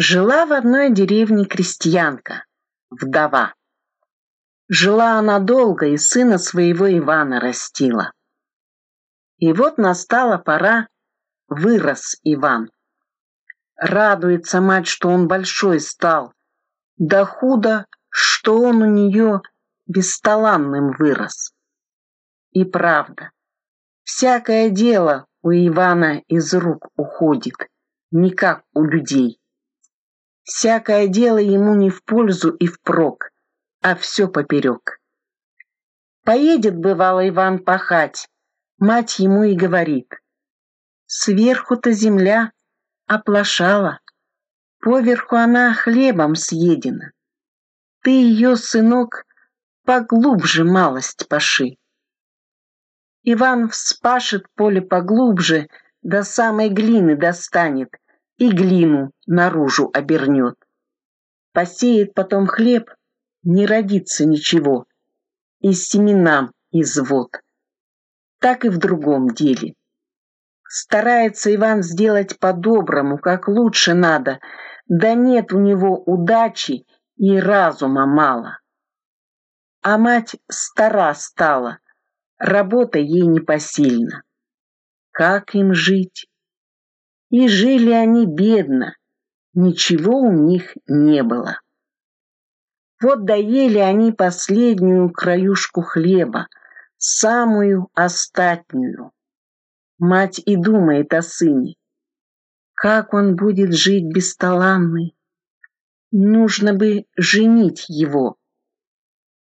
Жила в одной деревне крестьянка, вдова. Жила она долго и сына своего Ивана растила. И вот настала пора, вырос Иван. Радуется мать, что он большой стал. Да худо, что он у нее бесталанным вырос. И правда, всякое дело у Ивана из рук уходит, не как у людей. Всякое дело ему не в пользу и впрок, а все поперек. Поедет, бывало, Иван пахать, мать ему и говорит. Сверху-то земля оплошала, поверху она хлебом съедена. Ты ее, сынок, поглубже малость паши. Иван вспашет поле поглубже, до самой глины достанет — и глину наружу обернет. Посеет потом хлеб, не родится ничего, и семенам извод. Так и в другом деле. Старается Иван сделать по-доброму, как лучше надо, да нет у него удачи и разума мало. А мать стара стала, работа ей непосильна. Как им жить? И жили они бедно, ничего у них не было. Вот доели они последнюю краюшку хлеба, самую остатнюю. Мать и думает о сыне. Как он будет жить бесталанный? Нужно бы женить его.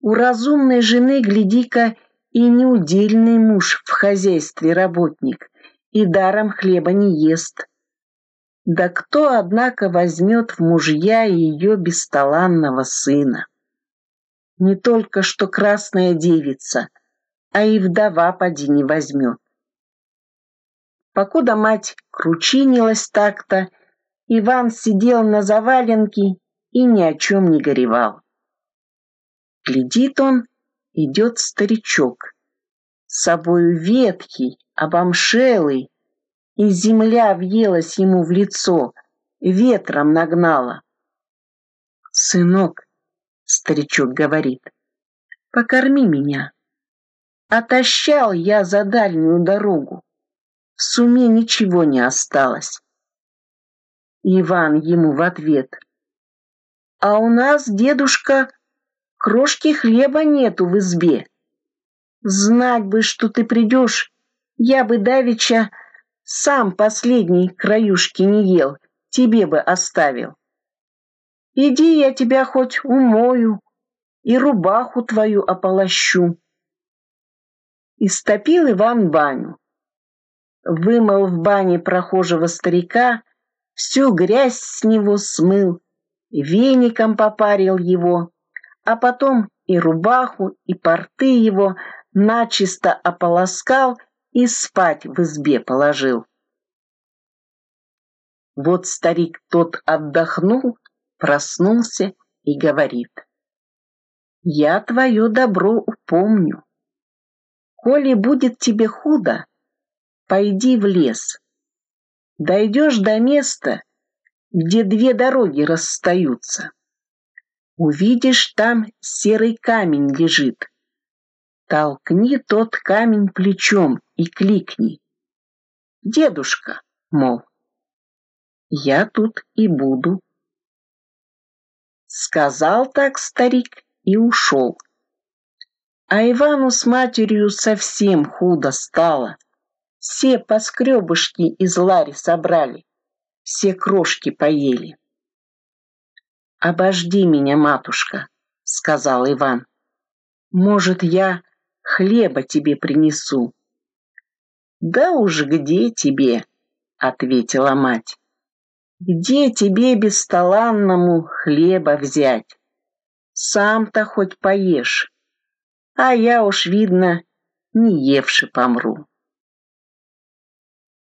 У разумной жены, гляди-ка, и неудельный муж в хозяйстве работник, и даром хлеба не ест. Да кто, однако, возьмет в мужья ее бесталанного сына? Не только что красная девица, а и вдова поди не возьмет. Покуда мать кручинилась так-то, Иван сидел на заваленке и ни о чем не горевал. Глядит он, идет старичок, с собою ветхий, обомшелый, и земля въелась ему в лицо, ветром нагнала. «Сынок», — старичок говорит, — «покорми меня». Отощал я за дальнюю дорогу, в суме ничего не осталось. Иван ему в ответ, «А у нас, дедушка, крошки хлеба нету в избе. Знать бы, что ты придешь, я бы давеча сам последней краюшки не ел, тебе бы оставил. Иди, я тебя хоть умою и рубаху твою ополощу. Истопил Иван баню. Вымыл в бане прохожего старика, всю грязь с него смыл, веником попарил его, а потом и рубаху, и порты его начисто ополоскал и спать в избе положил. Вот старик тот отдохнул, проснулся и говорит. Я твое добро упомню. Коли будет тебе худо, пойди в лес. Дойдешь до места, где две дороги расстаются. Увидишь, там серый камень лежит. Толкни тот камень плечом и кликни. Дедушка, мол, я тут и буду. Сказал так старик и ушел. А Ивану с матерью совсем худо стало. Все поскребышки из лари собрали, все крошки поели. «Обожди меня, матушка», — сказал Иван. «Может, я хлеба тебе принесу». «Да уж где тебе?» — ответила мать. «Где тебе бесталанному хлеба взять? Сам-то хоть поешь, а я уж, видно, не евши помру».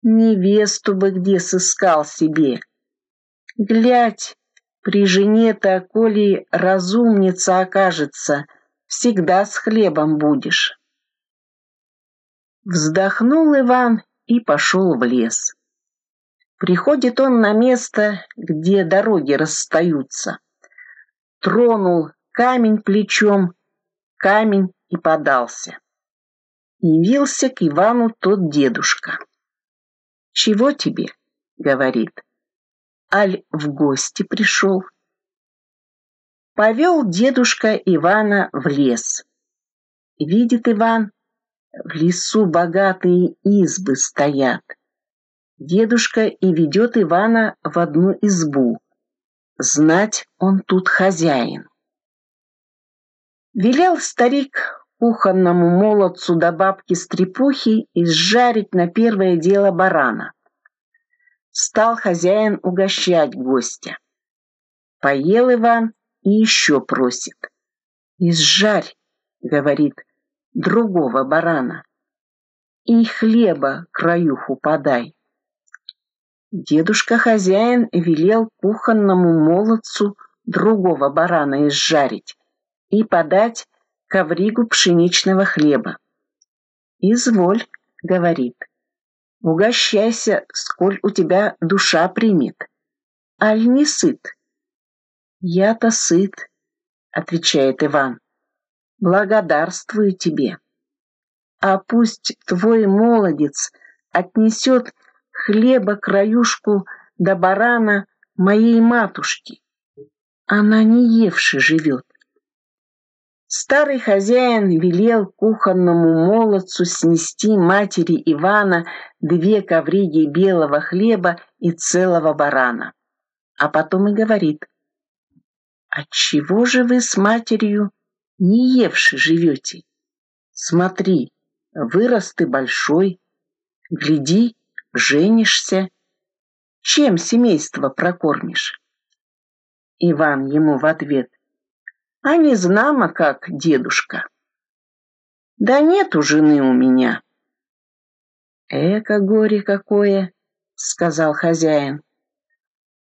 Невесту бы где сыскал себе. Глядь, при жене-то, коли разумница окажется, всегда с хлебом будешь. Вздохнул Иван и пошел в лес. Приходит он на место, где дороги расстаются. Тронул камень плечом, камень и подался. Явился к Ивану тот дедушка. «Чего тебе?» — говорит. «Аль в гости пришел?» Повел дедушка Ивана в лес. Видит Иван, в лесу богатые избы стоят. Дедушка и ведет Ивана в одну избу. Знать он тут хозяин. Велел старик кухонному молодцу до бабки стрепухи изжарить на первое дело барана. Стал хозяин угощать гостя. Поел Иван и еще просит. «Изжарь», — говорит, — «другого барана, и хлеба краюху подай». Дедушка-хозяин велел кухонному молодцу другого барана изжарить и подать ковригу пшеничного хлеба. «Изволь», — говорит, — «угощайся, сколь у тебя душа примет. Аль не сыт?» «Я-то сыт», — отвечает Иван. «Благодарствую тебе. А пусть твой молодец отнесет хлеба краюшку до барана моей матушки. Она не евши живет». Старый хозяин велел кухонному молодцу снести матери Ивана две ковриги белого хлеба и целого барана. А потом и говорит, Отчего же вы с матерью не евши живете? Смотри, вырос ты большой, гляди, женишься. Чем семейство прокормишь? Иван ему в ответ. А не знамо как, дедушка. Да нету жены у меня. Эко горе какое, сказал хозяин.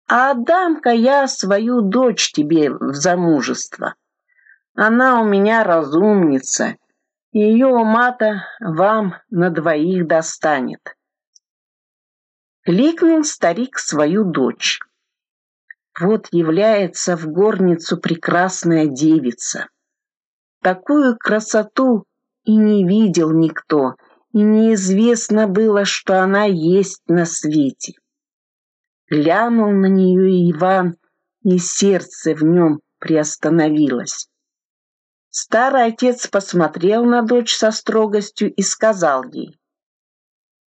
А отдам-ка я свою дочь тебе в замужество. Она у меня разумница, и ее ума-то вам на двоих достанет. Кликнул старик свою дочь. Вот является в горницу прекрасная девица. Такую красоту и не видел никто, и неизвестно было, что она есть на свете. Глянул на нее Иван, и сердце в нем приостановилось. Старый отец посмотрел на дочь со строгостью и сказал ей,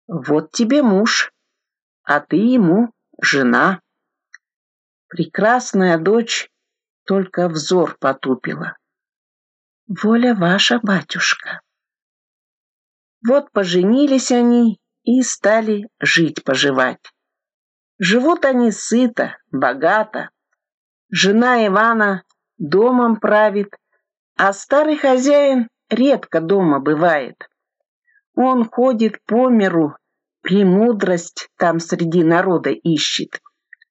«Вот тебе муж, а ты ему жена». Прекрасная дочь только взор потупила. «Воля ваша, батюшка». Вот поженились они и стали жить-поживать. Живут они сыто, богато. Жена Ивана домом правит, а старый хозяин редко дома бывает. Он ходит по миру, премудрость там среди народа ищет,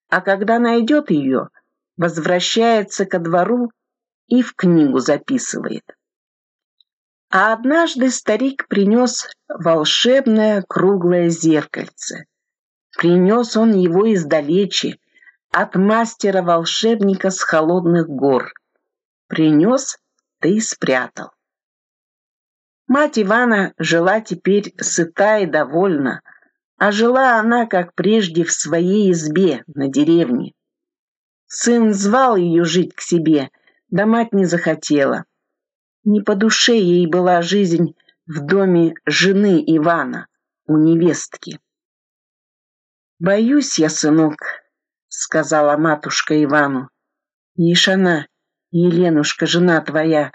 а когда найдет ее, возвращается ко двору и в книгу записывает. А однажды старик принес волшебное круглое зеркальце. Принес он его издалече, от мастера-волшебника с холодных гор. Принес, да и спрятал. Мать Ивана жила теперь сыта и довольна, а жила она, как прежде, в своей избе на деревне. Сын звал ее жить к себе, да мать не захотела. Не по душе ей была жизнь в доме жены Ивана, у невестки. «Боюсь я, сынок», — сказала матушка Ивану. «Ишь она, Еленушка, жена твоя,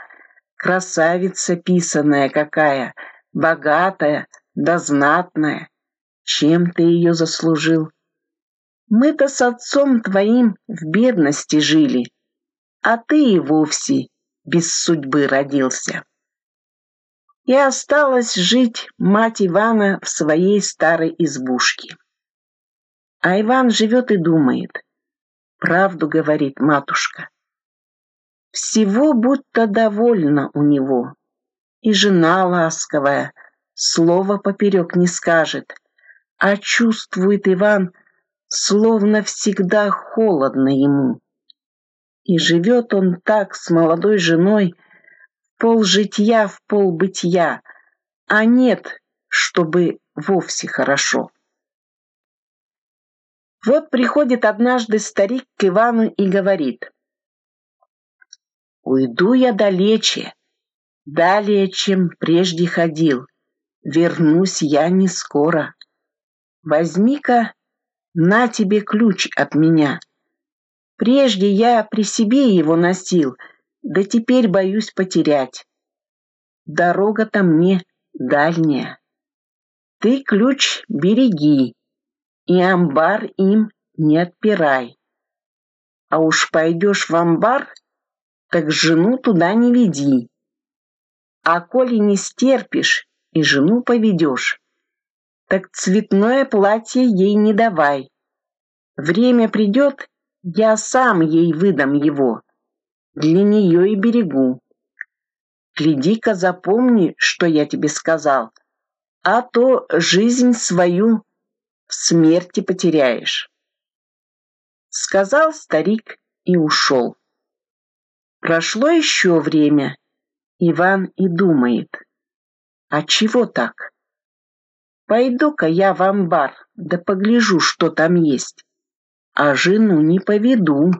красавица писаная какая, богатая да знатная. Чем ты ее заслужил? Мы-то с отцом твоим в бедности жили, а ты и вовсе без судьбы родился». И осталась жить мать Ивана в своей старой избушке. А Иван живет и думает. Правду говорит матушка. Всего будто довольна у него. И жена ласковая, слова поперек не скажет. А чувствует Иван, словно всегда холодно ему. И живет он так с молодой женой, пол житья в пол бытия, а нет, чтобы вовсе хорошо. Вот приходит однажды старик к Ивану и говорит, «Уйду я далече, далее, чем прежде ходил, вернусь я не скоро. Возьми-ка, на тебе ключ от меня. Прежде я при себе его носил, да теперь боюсь потерять. Дорога-то мне дальняя. Ты ключ береги, и амбар им не отпирай. А уж пойдешь в амбар, так жену туда не веди. А коли не стерпишь и жену поведешь, так цветное платье ей не давай. Время придет, я сам ей выдам его. Для нее и берегу. Гляди-ка, запомни, что я тебе сказал, а то жизнь свою в смерти потеряешь. Сказал старик и ушел. Прошло еще время. Иван и думает. А чего так? Пойду-ка я в амбар, да погляжу, что там есть. А жену не поведу.